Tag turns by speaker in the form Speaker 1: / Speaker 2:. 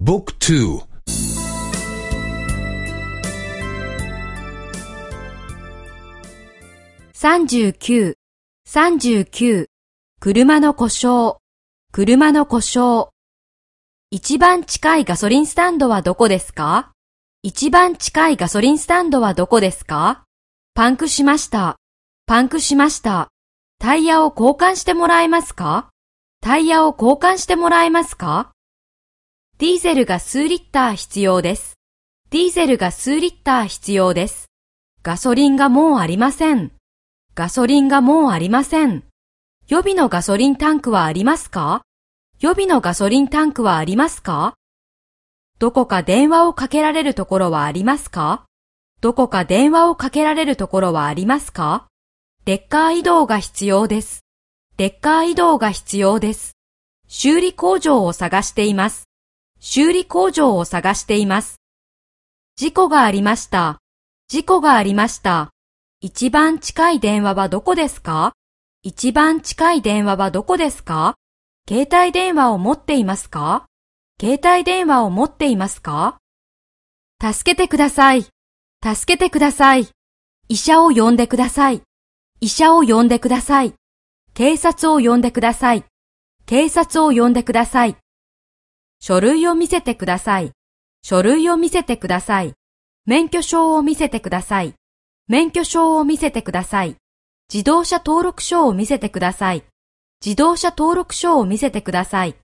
Speaker 1: Book 2
Speaker 2: 39、39、車の故障、車の故障。一番近いガソリンスタンドはどこですか？一番近いガソリンスタンドはどこですか？パンクしました。パンクしました。タイヤを交換してもらえますか？タイヤを交換してもらえますか？ディーゼルが数リッター必要です。ディーゼルが数リッター必要です。ガソリンがもうありません。ガソリンがもうありません。予備のガソリンタンクはありますか？予備のガソリンタンクはありますか？どこか電話をかけられるところはありますか？どこか電話をかけられるところはありますか？レッカー移動が必要です。レッカー移動が必要です。修理工場を探しています。修理工場を探しています。事故がありました。事故がありました。一番近い電話はどこですか？一番近い電話はどこですか？携帯電話を持っていますか？携帯電話を持っていますか？助けてください。助けてください。医者を呼んでください。医者を呼んでください。警察を呼んでください。警察を呼んでください。書類を見せてください。書類を見せてください。免許証を見せてください。免許証を見せてください。自動車登録証を見せてください。自動車登録証を見せてください。